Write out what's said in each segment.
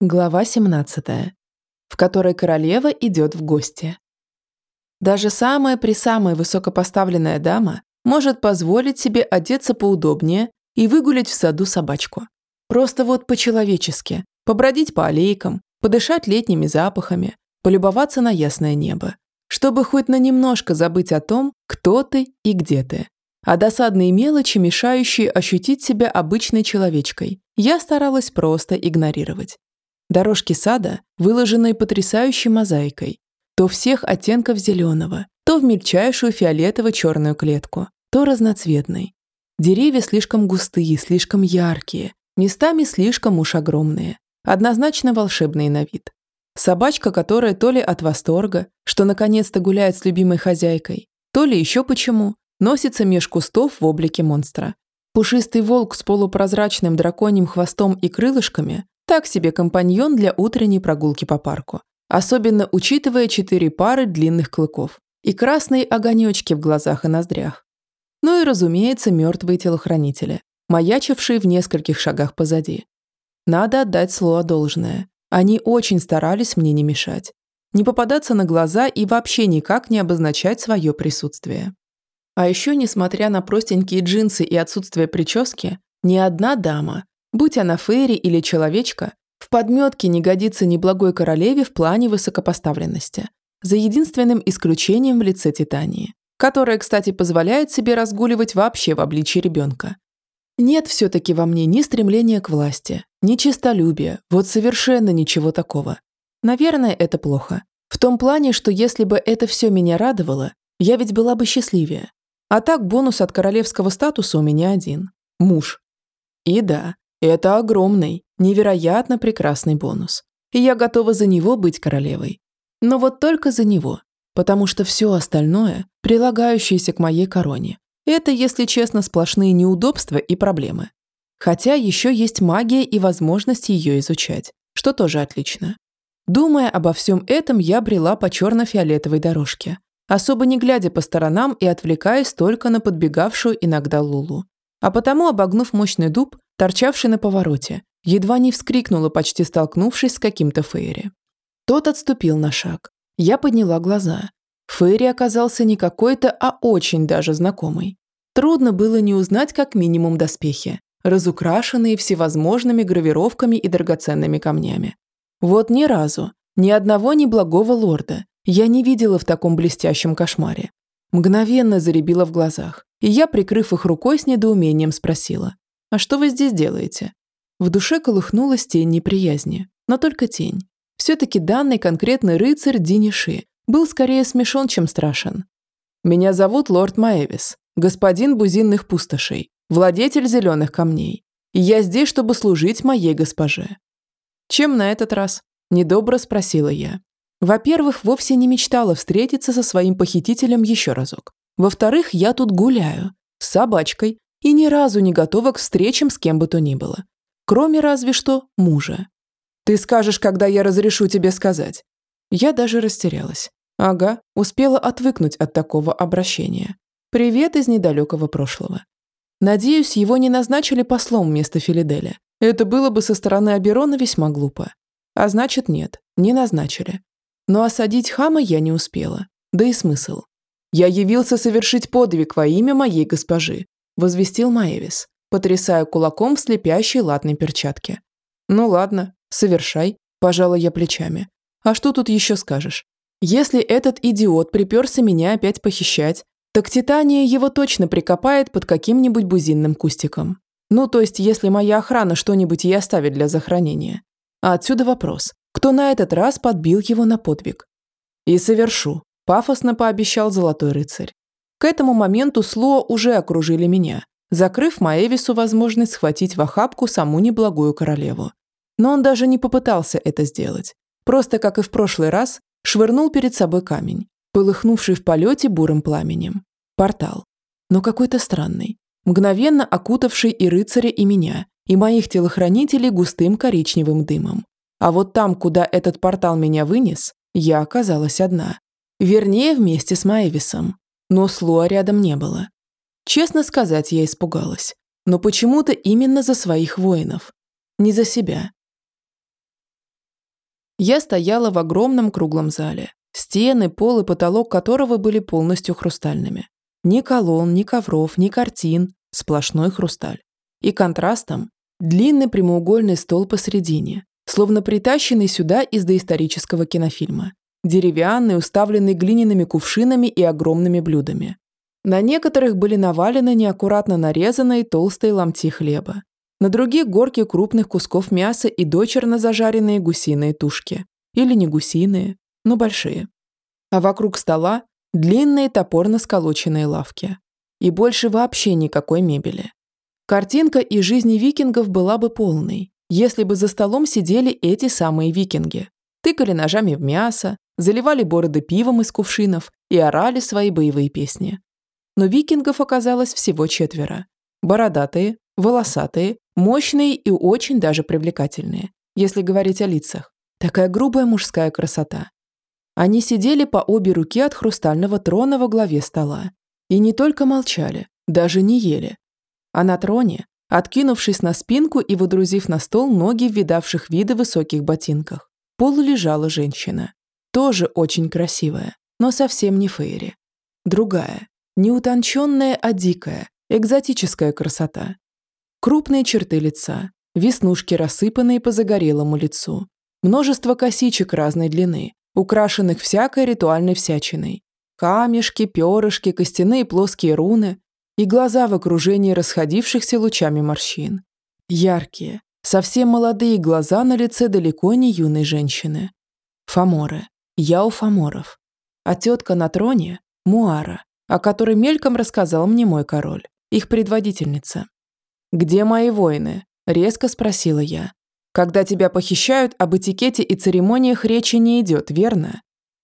Глава 17, в которой королева идет в гости. Даже самая-присамая высокопоставленная дама может позволить себе одеться поудобнее и выгулять в саду собачку. Просто вот по-человечески, побродить по аллейкам, подышать летними запахами, полюбоваться на ясное небо, чтобы хоть на немножко забыть о том, кто ты и где ты. А досадные мелочи, мешающие ощутить себя обычной человечкой, я старалась просто игнорировать. Дорожки сада, выложенные потрясающей мозаикой, то всех оттенков зеленого, то в мельчайшую фиолетово-черную клетку, то разноцветной. Деревья слишком густые, слишком яркие, местами слишком уж огромные, однозначно волшебные на вид. Собачка, которая то ли от восторга, что наконец-то гуляет с любимой хозяйкой, то ли еще почему, носится меж кустов в облике монстра. Пушистый волк с полупрозрачным драконьим хвостом и крылышками так себе компаньон для утренней прогулки по парку. Особенно учитывая четыре пары длинных клыков и красные огонечки в глазах и ноздрях. Ну и, разумеется, мертвые телохранители, маячившие в нескольких шагах позади. Надо отдать Слоа должное. Они очень старались мне не мешать. Не попадаться на глаза и вообще никак не обозначать свое присутствие. А еще, несмотря на простенькие джинсы и отсутствие прически, ни одна дама Будь она фейри или человечка, в подметке не годится неблагой королеве в плане высокопоставленности, за единственным исключением в лице Титании, которая, кстати, позволяет себе разгуливать вообще в обличье ребенка. Нет все-таки во мне ни стремления к власти, ни честолюбия, вот совершенно ничего такого. Наверное, это плохо. В том плане, что если бы это все меня радовало, я ведь была бы счастливее. А так бонус от королевского статуса у меня один – муж. И да, это огромный, невероятно прекрасный бонус. И я готова за него быть королевой. Но вот только за него, потому что все остальное, прилагающееся к моей короне, это, если честно, сплошные неудобства и проблемы. Хотя еще есть магия и возможность ее изучать, что тоже отлично. Думая обо всем этом, я брела по черно-фиолетовой дорожке, особо не глядя по сторонам и отвлекаясь только на подбегавшую иногда Лулу. А потому, обогнув мощный дуб, торчавший на повороте, едва не вскрикнула, почти столкнувшись с каким-то Фейри. Тот отступил на шаг. Я подняла глаза. Фейри оказался не какой-то, а очень даже знакомый. Трудно было не узнать как минимум доспехи, разукрашенные всевозможными гравировками и драгоценными камнями. Вот ни разу, ни одного неблагого лорда я не видела в таком блестящем кошмаре. Мгновенно заребила в глазах, и я, прикрыв их рукой, с недоумением спросила. «А что вы здесь делаете?» В душе колыхнулась тень неприязни, но только тень. Все-таки данный конкретный рыцарь Диниши был скорее смешон, чем страшен. «Меня зовут лорд Маэвис, господин бузинных пустошей, владетель зеленых камней, и я здесь, чтобы служить моей госпоже». «Чем на этот раз?» – недобро спросила я. Во-первых, вовсе не мечтала встретиться со своим похитителем еще разок. Во-вторых, я тут гуляю, с собачкой, и ни разу не готова к встречам с кем бы то ни было. Кроме разве что мужа. Ты скажешь, когда я разрешу тебе сказать. Я даже растерялась. Ага, успела отвыкнуть от такого обращения. Привет из недалекого прошлого. Надеюсь, его не назначили послом вместо Филиделя. Это было бы со стороны Аберона весьма глупо. А значит, нет, не назначили. Но осадить хама я не успела. Да и смысл. Я явился совершить подвиг во имя моей госпожи, возвестил Маевис, потрясая кулаком в слепящей латной перчатке. «Ну ладно, совершай», – пожала я плечами. «А что тут еще скажешь? Если этот идиот приперся меня опять похищать, так Титания его точно прикопает под каким-нибудь бузинным кустиком. Ну, то есть, если моя охрана что-нибудь ей оставит для захоронения. А отсюда вопрос, кто на этот раз подбил его на подвиг? И совершу, пафосно пообещал Золотой Рыцарь. К этому моменту Слоа уже окружили меня, закрыв Маэвису возможность схватить в охапку саму неблагую королеву. Но он даже не попытался это сделать. Просто, как и в прошлый раз, швырнул перед собой камень, полыхнувший в полете бурым пламенем. Портал. Но какой-то странный. Мгновенно окутавший и рыцаря, и меня, и моих телохранителей густым коричневым дымом. А вот там, куда этот портал меня вынес, я оказалась одна. Вернее, вместе с Маэвисом но Слуа рядом не было. Честно сказать, я испугалась. Но почему-то именно за своих воинов. Не за себя. Я стояла в огромном круглом зале, стены, пол и потолок которого были полностью хрустальными. Ни колонн, ни ковров, ни картин, сплошной хрусталь. И контрастом длинный прямоугольный стол посередине, словно притащенный сюда из доисторического кинофильма. Деревянный, уставленный глиняными кувшинами и огромными блюдами. На некоторых были навалены неаккуратно нарезанные толстые ломти хлеба. На других горки крупных кусков мяса и дочерно зажаренные гусиные тушки. Или не гусиные, но большие. А вокруг стола длинные топорно сколоченные лавки. И больше вообще никакой мебели. Картинка из жизни викингов была бы полной, если бы за столом сидели эти самые викинги. Тыкали ножами в мясо, заливали бороды пивом из кувшинов и орали свои боевые песни. Но викингов оказалось всего четверо. Бородатые, волосатые, мощные и очень даже привлекательные, если говорить о лицах. Такая грубая мужская красота. Они сидели по обе руки от хрустального трона во главе стола. И не только молчали, даже не ели. А на троне, откинувшись на спинку и выдрузив на стол ноги в видавших виды высоких ботинках, полулежала женщина. Тоже очень красивая, но совсем не Фейри. Другая, не утонченная, а дикая, экзотическая красота. Крупные черты лица, веснушки, рассыпанные по загорелому лицу, множество косичек разной длины, украшенных всякой ритуальной всячиной. Камешки, перышки, костяные плоские руны и глаза в окружении расходившихся лучами морщин. Яркие, совсем молодые глаза на лице далеко не юной женщины. Фаморы. Я у Фаморов. А тетка на троне – Муара, о которой мельком рассказал мне мой король, их предводительница. «Где мои воины?» – резко спросила я. Когда тебя похищают, об этикете и церемониях речи не идет, верно?»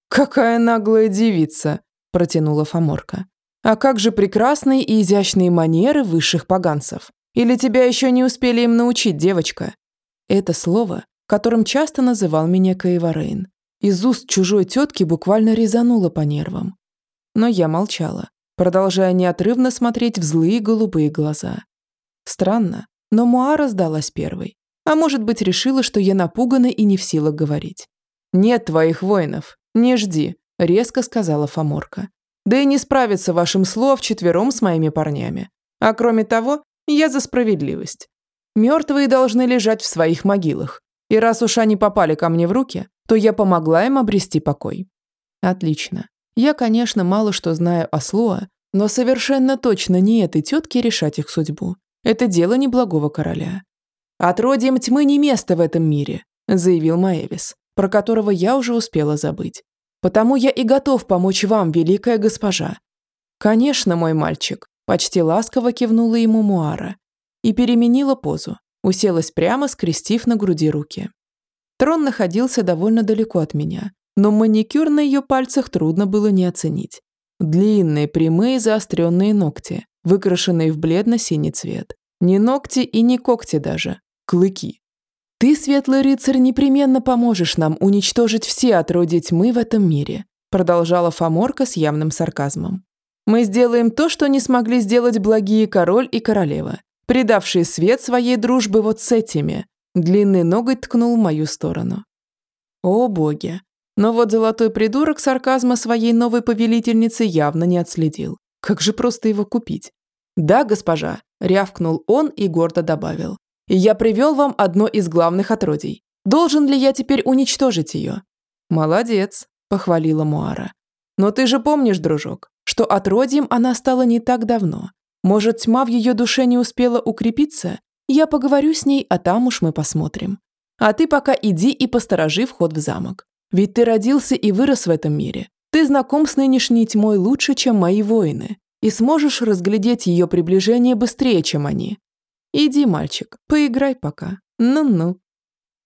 «Какая наглая девица!» – протянула Фоморка. «А как же прекрасные и изящные манеры высших поганцев? Или тебя еще не успели им научить, девочка?» Это слово, которым часто называл меня Каеварейн, из уст чужой тетки буквально резануло по нервам. Но я молчала, продолжая неотрывно смотреть в злые голубые глаза. Странно, но Муара сдалась первой. А может быть, решила, что я напугана и не в силах говорить. «Нет твоих воинов, не жди», – резко сказала Фоморка. «Да и не справится вашим слов четвером с моими парнями. А кроме того, я за справедливость. Мертвые должны лежать в своих могилах. И раз уж они попали ко мне в руки, то я помогла им обрести покой». Отлично. Я, конечно, мало что знаю о Слоа, но совершенно точно не этой тетке решать их судьбу. Это дело неблагого короля. «Отродьем тьмы не место в этом мире», – заявил Маэвис, про которого я уже успела забыть. «Потому я и готов помочь вам, великая госпожа». «Конечно, мой мальчик», – почти ласково кивнула ему Муара и переменила позу, уселась прямо, скрестив на груди руки. Трон находился довольно далеко от меня, но маникюр на ее пальцах трудно было не оценить. Длинные, прямые, заостренные ногти, выкрашенные в бледно-синий цвет. Не ногти и не когти даже, клыки. «Ты, светлый рыцарь, непременно поможешь нам уничтожить все отродья тьмы в этом мире», продолжала Фоморка с явным сарказмом. «Мы сделаем то, что не смогли сделать благие король и королева, предавшие свет своей дружбы вот с этими». Длинный ноготь ткнул в мою сторону. О боги! Но вот золотой придурок сарказма своей новой повелительницы явно не отследил. Как же просто его купить? «Да, госпожа», – рявкнул он и гордо добавил. И я привел вам одно из главных отродий. Должен ли я теперь уничтожить ее?» «Молодец», – похвалила Муара. «Но ты же помнишь, дружок, что отродьем она стала не так давно. Может, тьма в ее душе не успела укрепиться? Я поговорю с ней, а там уж мы посмотрим. А ты пока иди и посторожи вход в замок. Ведь ты родился и вырос в этом мире. Ты знаком с нынешней тьмой лучше, чем мои воины, и сможешь разглядеть ее приближение быстрее, чем они. Иди, мальчик, поиграй пока. Ну-ну.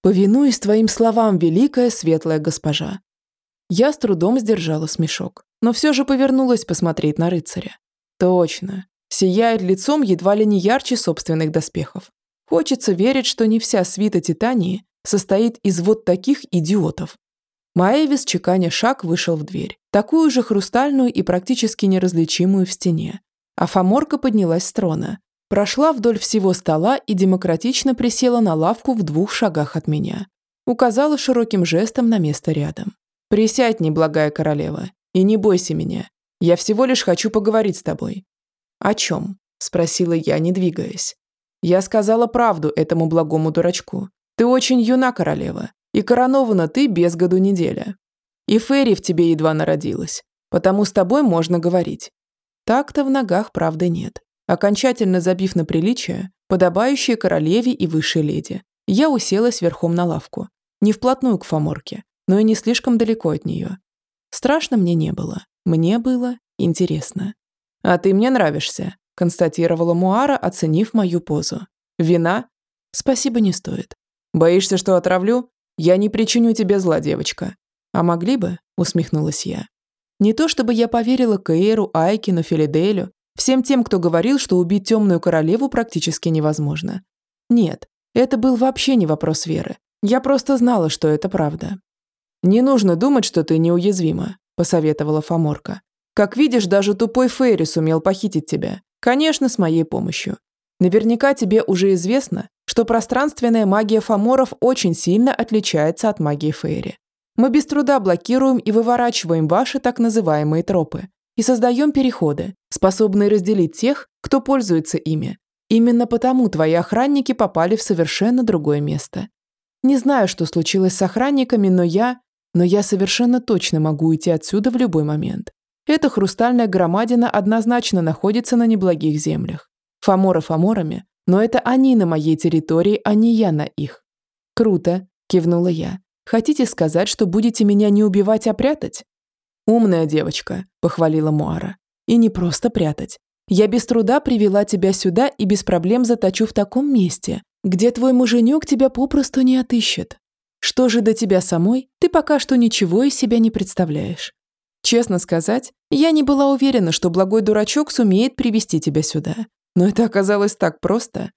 Повинуюсь твоим словам, великая светлая госпожа. Я с трудом сдержала смешок, но все же повернулась посмотреть на рыцаря. Точно. Сияет лицом едва ли не ярче собственных доспехов. Хочется верить, что не вся свита Титании состоит из вот таких идиотов. Маэвис, чеканя шаг, вышел в дверь, такую же хрустальную и практически неразличимую в стене. А Фоморка поднялась с трона, Прошла вдоль всего стола и демократично присела на лавку в двух шагах от меня. указала широким жестом на место рядом. «Присядь, неблагая королева, и не бойся меня. Я всего лишь хочу поговорить с тобой». «О чем?» – спросила я, не двигаясь. Я сказала правду этому благому дурачку. Ты очень юна, королева, и коронована ты без году неделя. И Ферри в тебе едва народилась, потому с тобой можно говорить. Так-то в ногах правды нет. Окончательно забив на приличие, подобающее королеве и высшей леди, я уселась верхом на лавку, не вплотную к фаморке, но и не слишком далеко от нее. Страшно мне не было, мне было интересно. «А ты мне нравишься», – констатировала Муара, оценив мою позу. «Вина?» «Спасибо, не стоит. Боишься, что отравлю? Я не причиню тебе зла, девочка. А могли бы? Усмехнулась я. Не то чтобы я поверила Кейру, Айкину, Филиделю, всем тем, кто говорил, что убить темную королеву практически невозможно. Нет, это был вообще не вопрос веры. Я просто знала, что это правда. «Не нужно думать, что ты неуязвима», – посоветовала Фоморка. «Как видишь, даже тупой Фейри сумел похитить тебя. Конечно, с моей помощью. Наверняка тебе уже известно, что пространственная магия фаморов очень сильно отличается от магии Фейри. Мы без труда блокируем и выворачиваем ваши так называемые тропы и создаем переходы, способные разделить тех, кто пользуется ими. Именно потому твои охранники попали в совершенно другое место. Не знаю, что случилось с охранниками, но я... Но я совершенно точно могу уйти отсюда в любой момент. Эта хрустальная громадина однозначно находится на неблагих землях. Фамора фаморами, но это они на моей территории, а не я на их. Круто, кивнула я. Хотите сказать, что будете меня не убивать, а прятать? Умная девочка, похвалила Муара. И не просто прятать. Я без труда привела тебя сюда и без проблем заточу в таком месте, где твой муженек тебя попросту не отыщет. Что же до тебя самой, ты пока что ничего из себя не представляешь. Честно сказать, я не была уверена, что благой дурачок сумеет привести тебя сюда. Но это оказалось так просто.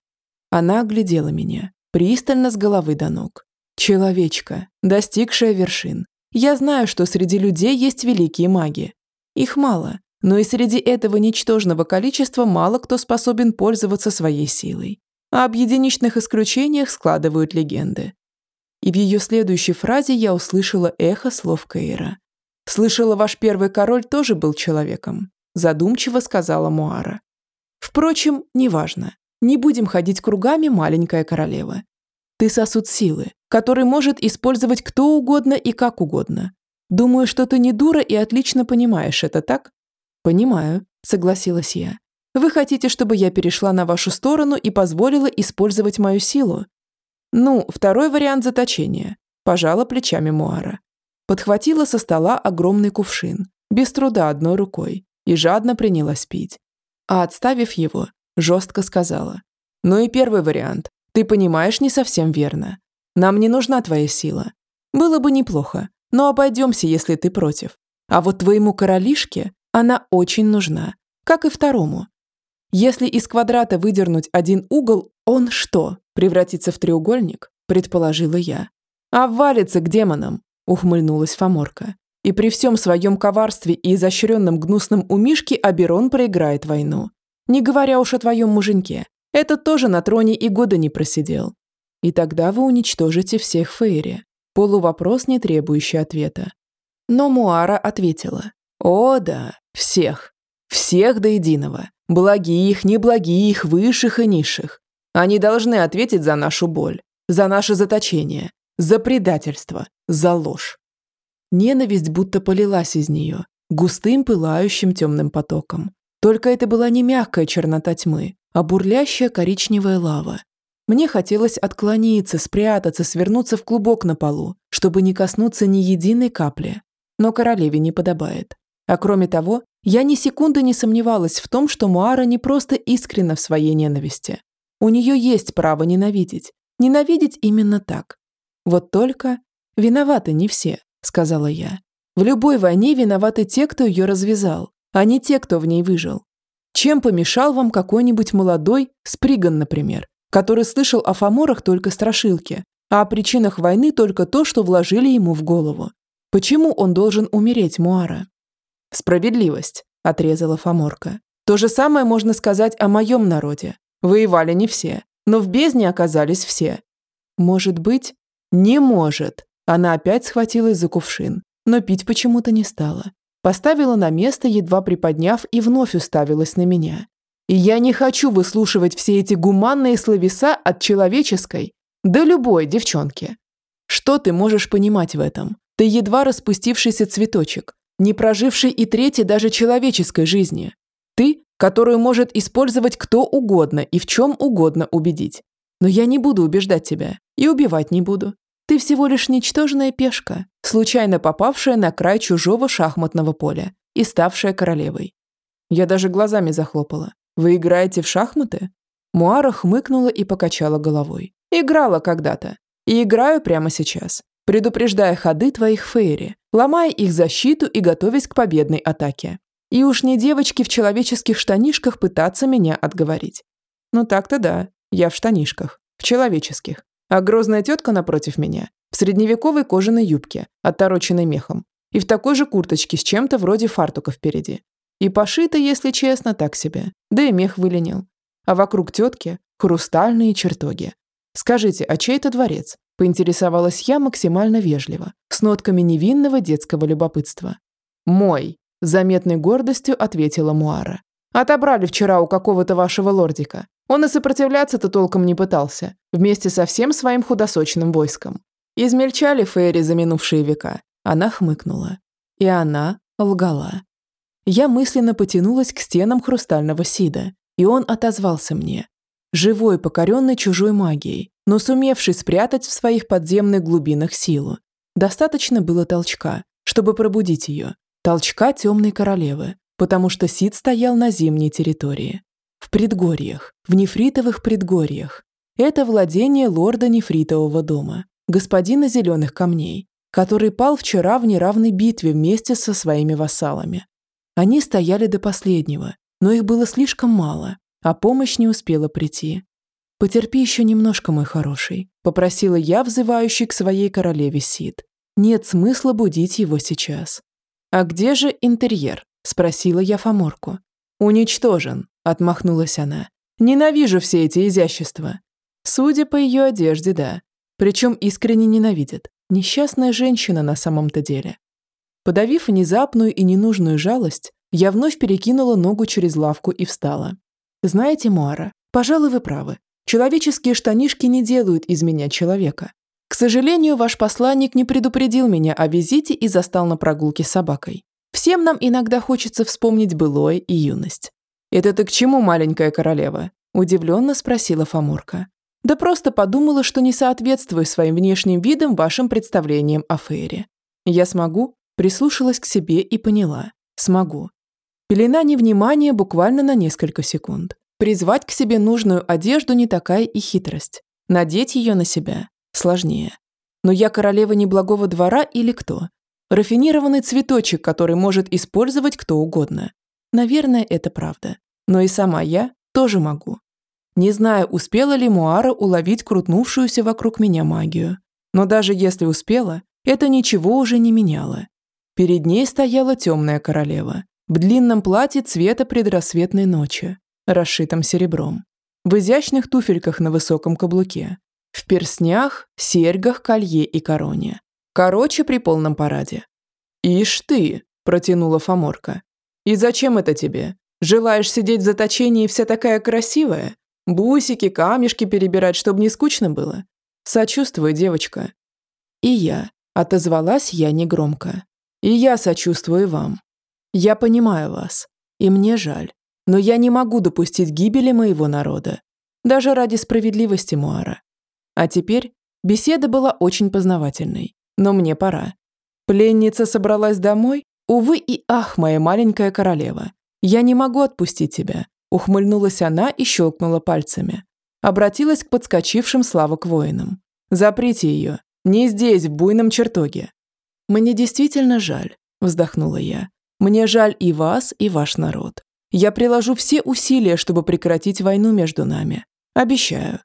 Она оглядела меня, пристально с головы до ног. Человечка, достигшая вершин. Я знаю, что среди людей есть великие маги. Их мало, но и среди этого ничтожного количества мало кто способен пользоваться своей силой. А об единичных исключениях складывают легенды. И в ее следующей фразе я услышала эхо слов Кейра. «Слышала, ваш первый король тоже был человеком», задумчиво сказала Муара. Впрочем, неважно. Не будем ходить кругами, маленькая королева. Ты сосуд силы, который может использовать кто угодно и как угодно. Думаю, что ты не дура и отлично понимаешь это, так? Понимаю, согласилась я. Вы хотите, чтобы я перешла на вашу сторону и позволила использовать мою силу? Ну, второй вариант заточения. Пожала плечами Муара. Подхватила со стола огромный кувшин, без труда одной рукой, и жадно принялась пить а отставив его, жестко сказала. «Ну и первый вариант. Ты понимаешь не совсем верно. Нам не нужна твоя сила. Было бы неплохо, но обойдемся, если ты против. А вот твоему королишке она очень нужна, как и второму. Если из квадрата выдернуть один угол, он что, превратится в треугольник?» предположила я. «А к демонам», ухмыльнулась Фоморка. И при всем своем коварстве и изощренном гнусном умишке Аберон проиграет войну. Не говоря уж о твоем муженьке. Этот тоже на троне и года не просидел. И тогда вы уничтожите всех Фейри. Полувопрос, не требующий ответа. Но Муара ответила. О да, всех. Всех до единого. Благих, неблагих, высших и низших. Они должны ответить за нашу боль, за наше заточение, за предательство, за ложь. Ненависть будто полилась из нее, густым пылающим темным потоком. Только это была не мягкая чернота тьмы, а бурлящая коричневая лава. Мне хотелось отклониться, спрятаться, свернуться в клубок на полу, чтобы не коснуться ни единой капли. Но королеве не подобает. А кроме того, я ни секунды не сомневалась в том, что Муара не просто искренна в своей ненависти. У нее есть право ненавидеть. Ненавидеть именно так. Вот только виноваты не все. – сказала я. «В любой войне виноваты те, кто ее развязал, а не те, кто в ней выжил. Чем помешал вам какой-нибудь молодой, Сприган, например, который слышал о фаморах только страшилки, а о причинах войны только то, что вложили ему в голову? Почему он должен умереть, Муара?» «Справедливость», – отрезала Фоморка. «То же самое можно сказать о моем народе. Воевали не все, но в бездне оказались все. Может быть, «Не может!» Она опять схватилась за кувшин, но пить почему-то не стала. Поставила на место, едва приподняв, и вновь уставилась на меня. И я не хочу выслушивать все эти гуманные словеса от человеческой, да любой девчонки. Что ты можешь понимать в этом? Ты едва распустившийся цветочек, не проживший и трети даже человеческой жизни. Ты, которую может использовать кто угодно и в чем угодно убедить. Но я не буду убеждать тебя и убивать не буду. Ты всего лишь ничтожная пешка, случайно попавшая на край чужого шахматного поля и ставшая королевой. Я даже глазами захлопала. Вы играете в шахматы? Муара хмыкнула и покачала головой. Играла когда-то. И играю прямо сейчас, предупреждая ходы твоих фейри, ломая их защиту и готовясь к победной атаке. И уж не девочки в человеческих штанишках пытаться меня отговорить. Ну так-то да, я в штанишках, в человеческих а грозная тетка напротив меня в средневековой кожаной юбке, оттороченной мехом, и в такой же курточке с чем-то вроде фартука впереди. И пошито, если честно, так себе, да и мех выленил. А вокруг тетки хрустальные чертоги. Скажите, а чей это дворец? Поинтересовалась я максимально вежливо, с нотками невинного детского любопытства. «Мой», – заметной гордостью ответила Муара. «Отобрали вчера у какого-то вашего лордика. Он и сопротивляться-то толком не пытался, вместе со всем своим худосочным войском. Измельчали Фейри за минувшие века. Она хмыкнула. И она лгала. Я мысленно потянулась к стенам хрустального сида, и он отозвался мне. Живой, покоренный чужой магией, но сумевший спрятать в своих подземных глубинах силу. Достаточно было толчка, чтобы пробудить ее. Толчка темной королевы, потому что Сид стоял на зимней территории. В предгорьях, в нефритовых предгорьях. Это владение лорда нефритового дома, господина зеленых камней, который пал вчера в неравной битве вместе со своими вассалами. Они стояли до последнего, но их было слишком мало, а помощь не успела прийти. «Потерпи еще немножко, мой хороший», – попросила я, взывающий к своей королеве Сид. «Нет смысла будить его сейчас». «А где же интерьер?» – спросила я Фоморку. «Уничтожен», – отмахнулась она. «Ненавижу все эти изящества». Судя по ее одежде, да. Причем искренне ненавидит. Несчастная женщина на самом-то деле. Подавив внезапную и ненужную жалость, я вновь перекинула ногу через лавку и встала. «Знаете, Муара, пожалуй, вы правы. Человеческие штанишки не делают из меня человека. К сожалению, ваш посланник не предупредил меня о визите и застал на прогулке с собакой. Всем нам иногда хочется вспомнить былое и юность. «Это ты к чему, маленькая королева?» – удивленно спросила Фоморка. «Да просто подумала, что не соответствую своим внешним видом вашим представлениям о Фейре. Я смогу?» Прислушалась к себе и поняла. Смогу. Пелена невнимания буквально на несколько секунд. Призвать к себе нужную одежду не такая и хитрость. Надеть ее на себя сложнее. Но я королева неблагого двора или кто? Рафинированный цветочек, который может использовать кто угодно. Наверное, это правда. Но и сама я тоже могу. Не знаю, успела ли Муара уловить крутнувшуюся вокруг меня магию. Но даже если успела, это ничего уже не меняло. Перед ней стояла темная королева в длинном платье цвета предрассветной ночи, расшитом серебром, в изящных туфельках на высоком каблуке, в перстнях, серьгах, колье и короне. Короче, при полном параде. «Ишь ты!» – протянула Фоморка. «И зачем это тебе? Желаешь сидеть в заточении вся такая красивая? Бусики, камешки перебирать, чтобы не скучно было? Сочувствую, девочка». «И я», – отозвалась я негромко. «И я сочувствую вам. Я понимаю вас. И мне жаль. Но я не могу допустить гибели моего народа. Даже ради справедливости Муара. А теперь беседа была очень познавательной. Но мне пора. Пленница собралась домой? Увы и ах, моя маленькая королева. Я не могу отпустить тебя. Ухмыльнулась она и щелкнула пальцами. Обратилась к подскочившим слава к воинам. Заприте ее. Не здесь, в буйном чертоге. Мне действительно жаль, вздохнула я. Мне жаль и вас, и ваш народ. Я приложу все усилия, чтобы прекратить войну между нами. Обещаю.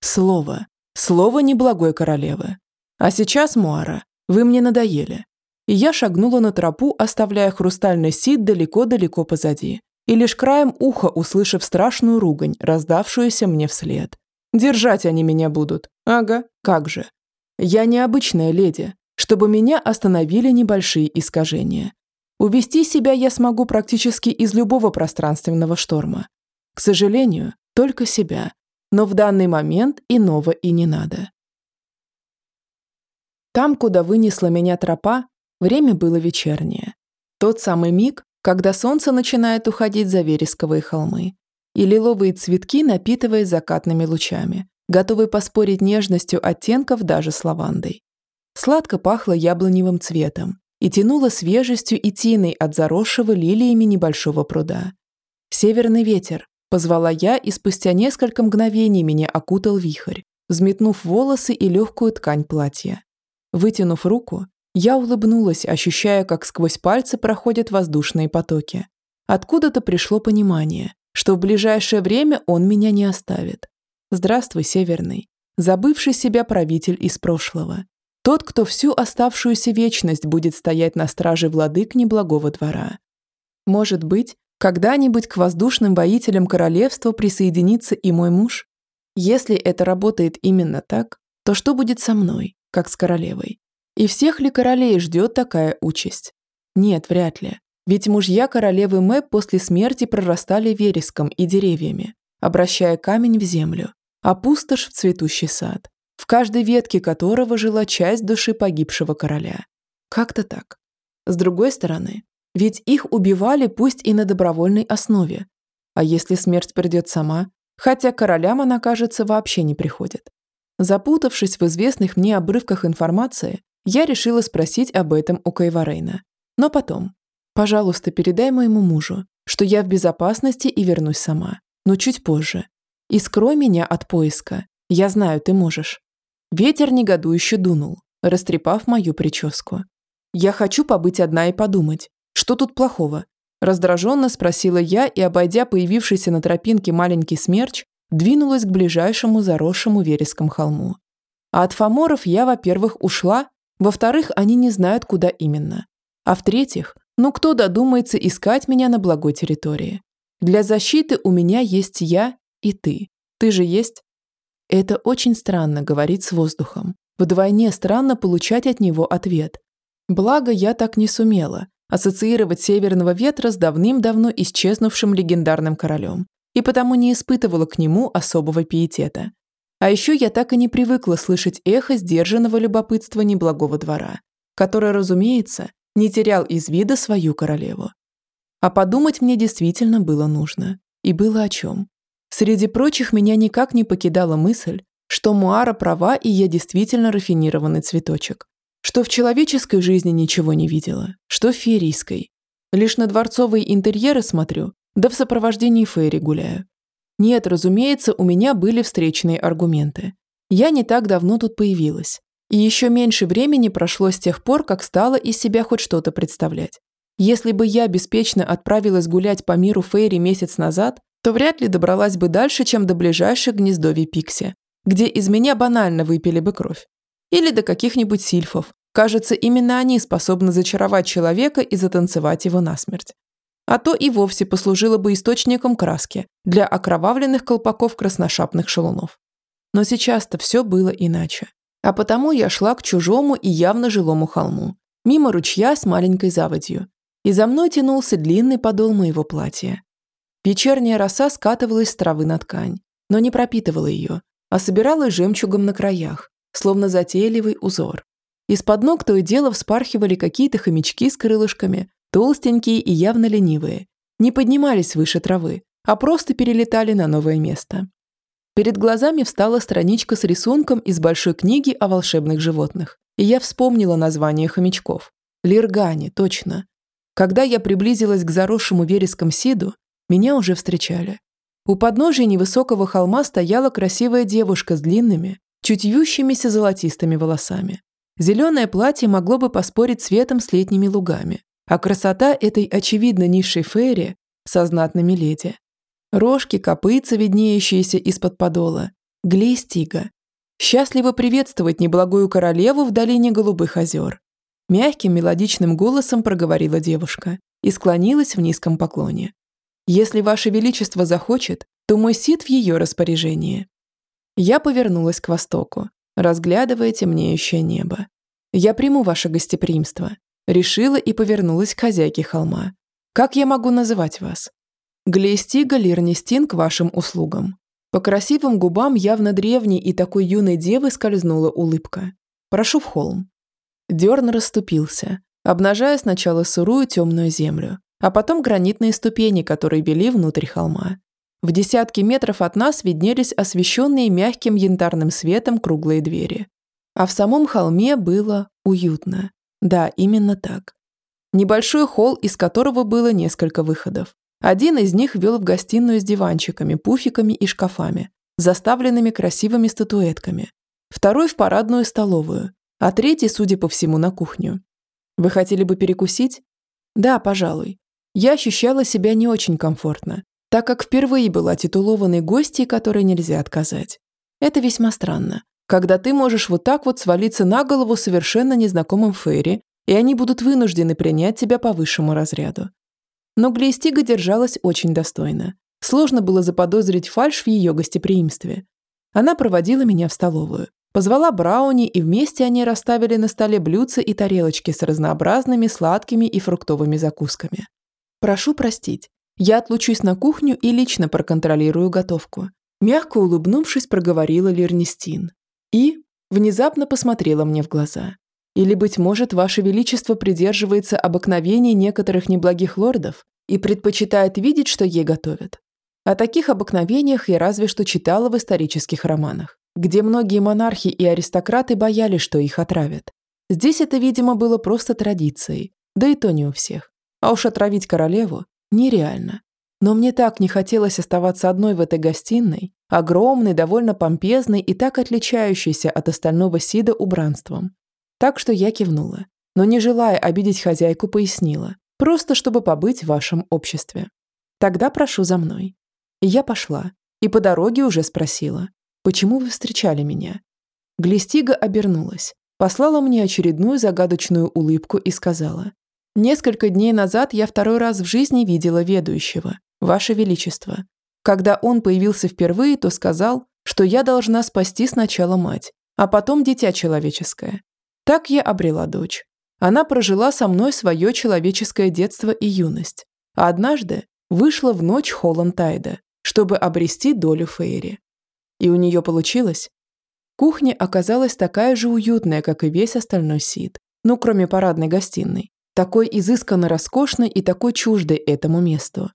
Слово. Слово неблагой королевы. А сейчас, Муара, вы мне надоели. И я шагнула на тропу, оставляя хрустальный сит далеко-далеко позади. И лишь краем уха, услышав страшную ругань, раздавшуюся мне вслед. Держать они меня будут. Ага, как же. Я не обычная леди, чтобы меня остановили небольшие искажения. Увести себя я смогу практически из любого пространственного шторма. К сожалению, только себя. Но в данный момент иного и не надо. Там, куда вынесла меня тропа, время было вечернее. Тот самый миг, когда солнце начинает уходить за вересковые холмы, и лиловые цветки напитывая закатными лучами, готовые поспорить нежностью оттенков даже с лавандой. Сладко пахло яблоневым цветом и тянуло свежестью и тиной от заросшего лилиями небольшого пруда. «Северный ветер», – позвала я, и спустя несколько мгновений меня окутал вихрь, взметнув волосы и легкую ткань платья. Вытянув руку, я улыбнулась, ощущая, как сквозь пальцы проходят воздушные потоки. Откуда-то пришло понимание, что в ближайшее время он меня не оставит. Здравствуй, Северный, забывший себя правитель из прошлого. Тот, кто всю оставшуюся вечность будет стоять на страже владык неблагого двора. Может быть, когда-нибудь к воздушным воителям королевства присоединится и мой муж? Если это работает именно так, то что будет со мной? как с королевой. И всех ли королей ждет такая участь? Нет, вряд ли. Ведь мужья королевы Мэп после смерти прорастали вереском и деревьями, обращая камень в землю, а пустошь в цветущий сад, в каждой ветке которого жила часть души погибшего короля. Как-то так. С другой стороны, ведь их убивали пусть и на добровольной основе. А если смерть придет сама, хотя королям она, кажется, вообще не приходит. Запутавшись в известных мне обрывках информации, я решила спросить об этом у Кайварейна. Но потом. Пожалуйста, передай моему мужу, что я в безопасности и вернусь сама. Но чуть позже. И скрой меня от поиска. Я знаю, ты можешь. Ветер негодующе дунул, растрепав мою прическу. Я хочу побыть одна и подумать, что тут плохого. Раздраженно спросила я и, обойдя появившийся на тропинке маленький смерч, двинулась к ближайшему заросшему вереском холму. А от фаморов я, во-первых, ушла, во-вторых, они не знают, куда именно. А в-третьих, ну кто додумается искать меня на благой территории? Для защиты у меня есть я и ты. Ты же есть? Это очень странно говорить с воздухом. Вдвойне странно получать от него ответ. Благо, я так не сумела ассоциировать северного ветра с давным-давно исчезнувшим легендарным королем и потому не испытывала к нему особого пиетета. А еще я так и не привыкла слышать эхо сдержанного любопытства неблагого двора, который, разумеется, не терял из вида свою королеву. А подумать мне действительно было нужно. И было о чем. Среди прочих меня никак не покидала мысль, что Муара права, и я действительно рафинированный цветочек. Что в человеческой жизни ничего не видела, что в феерийской. Лишь на дворцовые интерьеры смотрю да в сопровождении Фейри гуляю. Нет, разумеется, у меня были встречные аргументы. Я не так давно тут появилась. И еще меньше времени прошло с тех пор, как стала из себя хоть что-то представлять. Если бы я беспечно отправилась гулять по миру Фейри месяц назад, то вряд ли добралась бы дальше, чем до ближайших гнездовий Пикси, где из меня банально выпили бы кровь. Или до каких-нибудь сильфов. Кажется, именно они способны зачаровать человека и затанцевать его насмерть а то и вовсе послужило бы источником краски для окровавленных колпаков красношапных шалунов. Но сейчас-то все было иначе. А потому я шла к чужому и явно жилому холму, мимо ручья с маленькой заводью, и за мной тянулся длинный подол моего платья. Вечерняя роса скатывалась с травы на ткань, но не пропитывала ее, а собиралась жемчугом на краях, словно затейливый узор. Из-под ног то и дело вспархивали какие-то хомячки с крылышками, толстенькие и явно ленивые, не поднимались выше травы, а просто перелетали на новое место. Перед глазами встала страничка с рисунком из большой книги о волшебных животных, и я вспомнила название хомячков. Лиргани, точно. Когда я приблизилась к заросшему вереском сиду, меня уже встречали. У подножия невысокого холма стояла красивая девушка с длинными, чуть вьющимися золотистыми волосами. Зеленое платье могло бы поспорить цветом с летними лугами, а красота этой очевидно низшей фейри со знатными леди. Рожки, копытца, виднеющиеся из-под подола, глейстига. Счастливо приветствовать неблагую королеву в долине Голубых озер. Мягким мелодичным голосом проговорила девушка и склонилась в низком поклоне. «Если Ваше Величество захочет, то мой сит в ее распоряжении». Я повернулась к востоку, разглядывая темнеющее небо. «Я приму ваше гостеприимство», решила и повернулась к хозяйке холма. «Как я могу называть вас?» «Глейстига Лирнистин к вашим услугам». По красивым губам явно древней и такой юной девы скользнула улыбка. «Прошу в холм». Дерн расступился, обнажая сначала сырую темную землю, а потом гранитные ступени, которые вели внутрь холма. В десятки метров от нас виднелись освещенные мягким янтарным светом круглые двери. А в самом холме было уютно. Да, именно так. Небольшой холл, из которого было несколько выходов. Один из них вел в гостиную с диванчиками, пуфиками и шкафами, заставленными красивыми статуэтками. Второй в парадную столовую, а третий, судя по всему, на кухню. Вы хотели бы перекусить? Да, пожалуй. Я ощущала себя не очень комфортно, так как впервые была титулованной гостьей, которой нельзя отказать. Это весьма странно, когда ты можешь вот так вот свалиться на голову совершенно незнакомым Фейри, и они будут вынуждены принять тебя по высшему разряду. Но Глейстига держалась очень достойно. Сложно было заподозрить фальшь в ее гостеприимстве. Она проводила меня в столовую, Позвала Брауни, и вместе они расставили на столе блюдца и тарелочки с разнообразными сладкими и фруктовыми закусками. «Прошу простить, я отлучусь на кухню и лично проконтролирую готовку», мягко улыбнувшись, проговорила Лернистин. И внезапно посмотрела мне в глаза. «Или, быть может, Ваше Величество придерживается обыкновений некоторых неблагих лордов и предпочитает видеть, что ей готовят? О таких обыкновениях я разве что читала в исторических романах где многие монархи и аристократы боялись, что их отравят. Здесь это, видимо, было просто традицией, да и то не у всех. А уж отравить королеву нереально. Но мне так не хотелось оставаться одной в этой гостиной, огромной, довольно помпезной и так отличающейся от остального Сида убранством. Так что я кивнула, но не желая обидеть хозяйку, пояснила, просто чтобы побыть в вашем обществе. Тогда прошу за мной. Я пошла, и по дороге уже спросила, Почему вы встречали меня?» Глистига обернулась, послала мне очередную загадочную улыбку и сказала. «Несколько дней назад я второй раз в жизни видела ведущего, Ваше Величество. Когда он появился впервые, то сказал, что я должна спасти сначала мать, а потом дитя человеческое. Так я обрела дочь. Она прожила со мной свое человеческое детство и юность, а однажды вышла в ночь Холлантайда, чтобы обрести долю Фейри. И у нее получилось? Кухня оказалась такая же уютная, как и весь остальной Сид. Ну, кроме парадной гостиной. Такой изысканно роскошной и такой чуждой этому месту.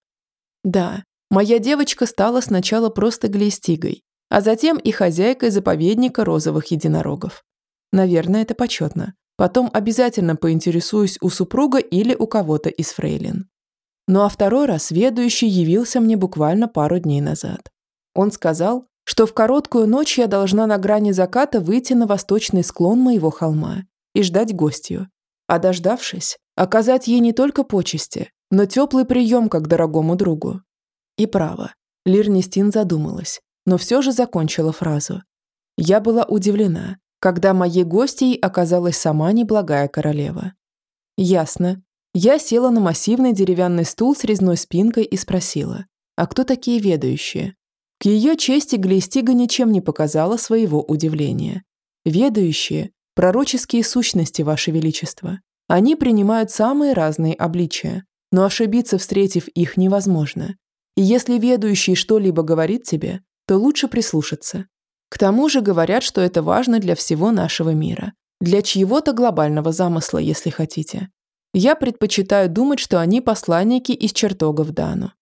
Да, моя девочка стала сначала просто глейстигой, а затем и хозяйкой заповедника розовых единорогов. Наверное, это почетно. Потом обязательно поинтересуюсь у супруга или у кого-то из фрейлин. Ну а второй раз ведущий явился мне буквально пару дней назад. Он сказал, что в короткую ночь я должна на грани заката выйти на восточный склон моего холма и ждать гостью, а дождавшись, оказать ей не только почести, но теплый прием как дорогому другу. И право, Лирнистин задумалась, но все же закончила фразу. Я была удивлена, когда моей гостьей оказалась сама неблагая королева. Ясно. Я села на массивный деревянный стул с резной спинкой и спросила, а кто такие ведающие? К ее чести Глейстига ничем не показала своего удивления. Ведающие – пророческие сущности, Ваше Величество. Они принимают самые разные обличия, но ошибиться, встретив их, невозможно. И если ведущий что-либо говорит тебе, то лучше прислушаться. К тому же говорят, что это важно для всего нашего мира. Для чьего-то глобального замысла, если хотите. Я предпочитаю думать, что они посланники из чертогов Дану.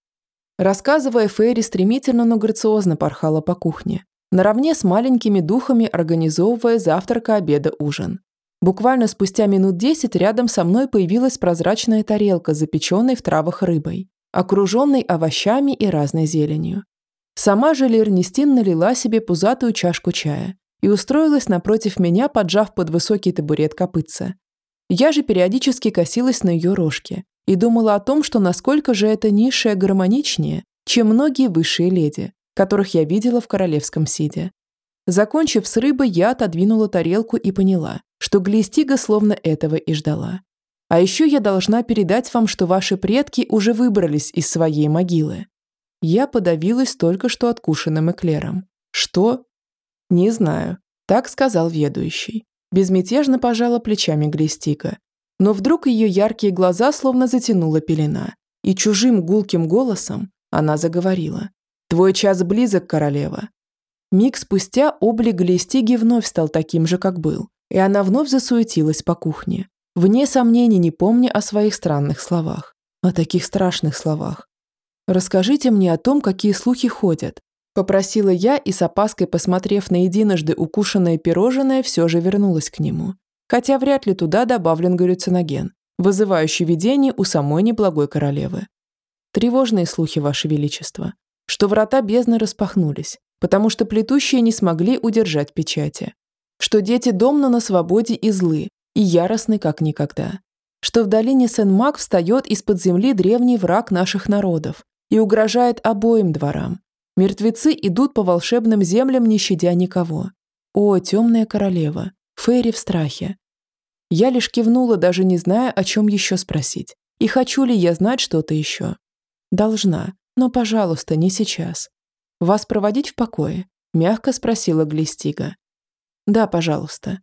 Рассказывая, Фейри стремительно, но грациозно порхала по кухне, наравне с маленькими духами организовывая завтрака, обеда, ужин. Буквально спустя минут десять рядом со мной появилась прозрачная тарелка, запеченной в травах рыбой, окруженной овощами и разной зеленью. Сама же Лернистин налила себе пузатую чашку чая и устроилась напротив меня, поджав под высокий табурет копытца. Я же периодически косилась на ее рожки, и думала о том, что насколько же это низшее гармоничнее, чем многие высшие леди, которых я видела в королевском сиде. Закончив с рыбой, я отодвинула тарелку и поняла, что Глистига словно этого и ждала. А еще я должна передать вам, что ваши предки уже выбрались из своей могилы. Я подавилась только что откушенным эклером. Что? Не знаю. Так сказал ведущий. Безмятежно пожала плечами Глистика. Но вдруг ее яркие глаза словно затянула пелена, и чужим гулким голосом она заговорила. «Твой час близок, королева». Миг спустя облик Глистиги вновь стал таким же, как был, и она вновь засуетилась по кухне, вне сомнений не помня о своих странных словах, о таких страшных словах. «Расскажите мне о том, какие слухи ходят», Попросила я и с опаской, посмотрев на единожды укушенное пирожное, все же вернулась к нему. Хотя вряд ли туда добавлен галлюциноген, вызывающий видение у самой неблагой королевы. Тревожные слухи, Ваше Величество, что врата бездны распахнулись, потому что плетущие не смогли удержать печати, что дети домно на свободе и злы, и яростны как никогда, что в долине Сен-Мак встает из-под земли древний враг наших народов и угрожает обоим дворам, Мертвецы идут по волшебным землям, не щадя никого. О, темная королева, Фейри в страхе. Я лишь кивнула, даже не зная, о чем еще спросить. И хочу ли я знать что-то еще? Должна, но, пожалуйста, не сейчас. Вас проводить в покое? Мягко спросила Глистига. Да, пожалуйста.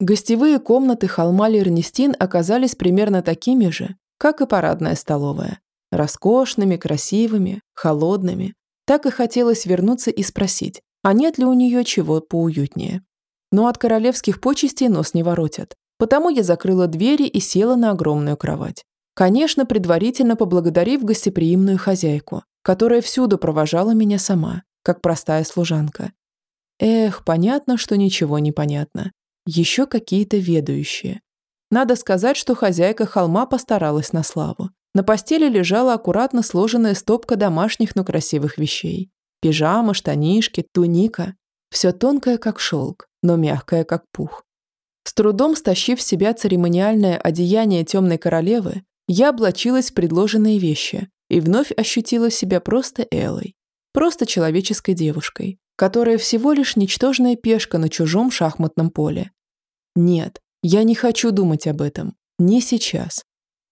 Гостевые комнаты холма Лернестин оказались примерно такими же, как и парадная столовая. Роскошными, красивыми, холодными, так и хотелось вернуться и спросить, а нет ли у нее чего поуютнее. Но от королевских почестей нос не воротят. Потому я закрыла двери и села на огромную кровать. Конечно, предварительно поблагодарив гостеприимную хозяйку, которая всюду провожала меня сама, как простая служанка. Эх, понятно, что ничего не понятно. Еще какие-то ведающие. Надо сказать, что хозяйка холма постаралась на славу. На постели лежала аккуратно сложенная стопка домашних, но красивых вещей. Пижама, штанишки, туника. Все тонкое, как шелк, но мягкое, как пух. С трудом стащив с себя церемониальное одеяние темной королевы, я облачилась в предложенные вещи и вновь ощутила себя просто Элой, просто человеческой девушкой, которая всего лишь ничтожная пешка на чужом шахматном поле. Нет, я не хочу думать об этом. Не сейчас.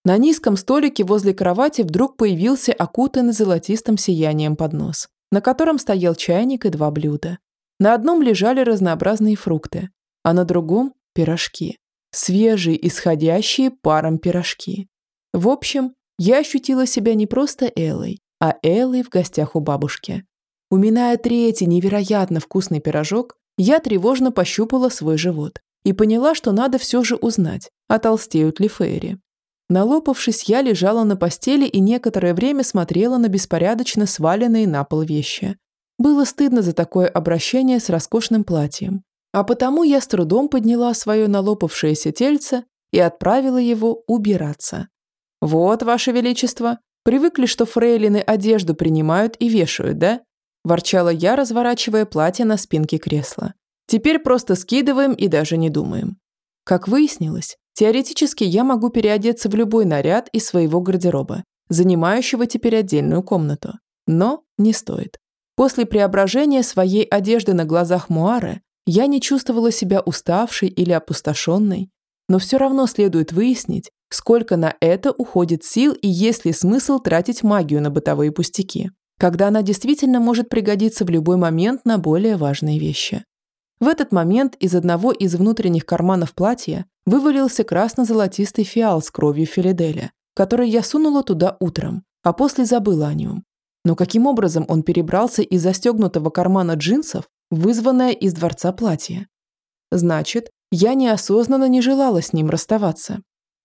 На низком столике возле кровати вдруг появился окутанный золотистым сиянием поднос, на котором стоял чайник и два блюда. На одном лежали разнообразные фрукты, а на другом – пирожки. Свежие, исходящие паром пирожки. В общем, я ощутила себя не просто Элой, а Элой в гостях у бабушки. Уминая третий невероятно вкусный пирожок, я тревожно пощупала свой живот и поняла, что надо все же узнать, отолстеют ли Фейри. Налопавшись, я лежала на постели и некоторое время смотрела на беспорядочно сваленные на пол вещи. Было стыдно за такое обращение с роскошным платьем. А потому я с трудом подняла свое налопавшееся тельце и отправила его убираться. «Вот, Ваше Величество, привыкли, что фрейлины одежду принимают и вешают, да?» Ворчала я, разворачивая платье на спинке кресла. «Теперь просто скидываем и даже не думаем». Как выяснилось, Теоретически я могу переодеться в любой наряд из своего гардероба, занимающего теперь отдельную комнату. Но не стоит. После преображения своей одежды на глазах Муары я не чувствовала себя уставшей или опустошенной, но все равно следует выяснить, сколько на это уходит сил и есть ли смысл тратить магию на бытовые пустяки, когда она действительно может пригодиться в любой момент на более важные вещи. В этот момент из одного из внутренних карманов платья вывалился красно-золотистый фиал с кровью Филиделя, который я сунула туда утром, а после забыла о нем. Но каким образом он перебрался из застегнутого кармана джинсов, вызванное из дворца платье? Значит, я неосознанно не желала с ним расставаться.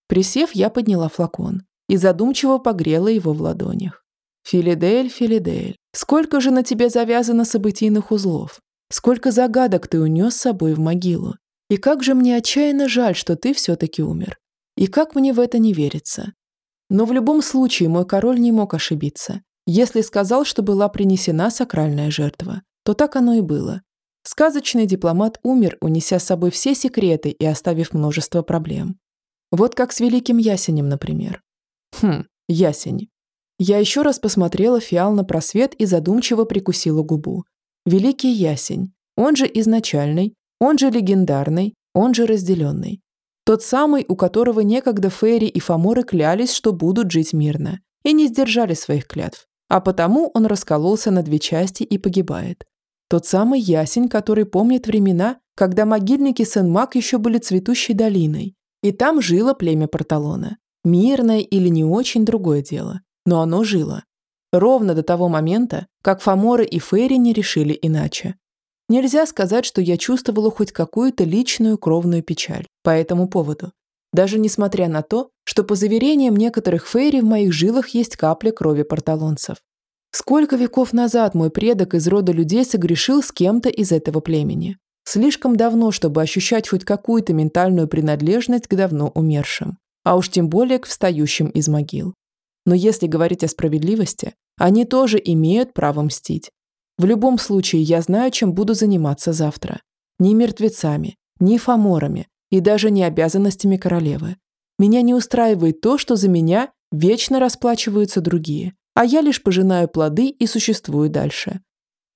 Присев, я подняла флакон и задумчиво погрела его в ладонях. «Филидель, Филидель, сколько же на тебе завязано событийных узлов? Сколько загадок ты унес с собой в могилу. И как же мне отчаянно жаль, что ты все-таки умер. И как мне в это не верится. Но в любом случае мой король не мог ошибиться. Если сказал, что была принесена сакральная жертва, то так оно и было. Сказочный дипломат умер, унеся с собой все секреты и оставив множество проблем. Вот как с великим ясенем, например. Хм, ясень. Я еще раз посмотрела фиал на просвет и задумчиво прикусила губу. Великий Ясень, он же изначальный, он же легендарный, он же разделенный. Тот самый, у которого некогда Фейри и Фоморы клялись, что будут жить мирно, и не сдержали своих клятв, а потому он раскололся на две части и погибает. Тот самый ясень, который помнит времена, когда могильники Сен-Мак еще были цветущей долиной. И там жило племя Порталона. Мирное или не очень другое дело. Но оно жило. Ровно до того момента, как Фоморы и Фейри не решили иначе. Нельзя сказать, что я чувствовала хоть какую-то личную кровную печаль по этому поводу. Даже несмотря на то, что по заверениям некоторых Фейри в моих жилах есть капля крови порталонцев. Сколько веков назад мой предок из рода людей согрешил с кем-то из этого племени? Слишком давно, чтобы ощущать хоть какую-то ментальную принадлежность к давно умершим, а уж тем более к встающим из могил. Но если говорить о справедливости, они тоже имеют право мстить. В любом случае, я знаю, чем буду заниматься завтра. Ни мертвецами, ни фаморами и даже не обязанностями королевы. Меня не устраивает то, что за меня вечно расплачиваются другие, а я лишь пожинаю плоды и существую дальше.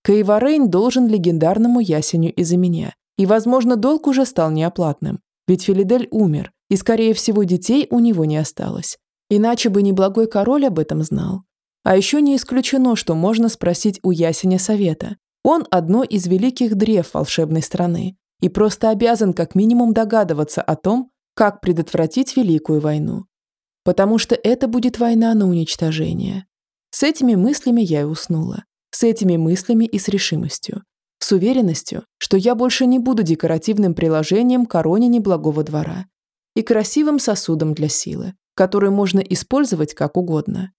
Каеварейн должен легендарному ясеню из-за меня, и, возможно, долг уже стал неоплатным, ведь Филидель умер, и, скорее всего, детей у него не осталось. Иначе бы неблагой король об этом знал. А еще не исключено, что можно спросить у ясеня совета. Он одно из великих древ волшебной страны и просто обязан как минимум догадываться о том, как предотвратить Великую войну. Потому что это будет война на уничтожение, с этими мыслями я и уснула. С этими мыслями и с решимостью. С уверенностью, что я больше не буду декоративным приложением короне неблагого двора и красивым сосудом для силы, который можно использовать как угодно.